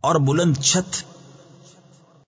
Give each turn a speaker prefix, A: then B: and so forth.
A: اور بلند چھت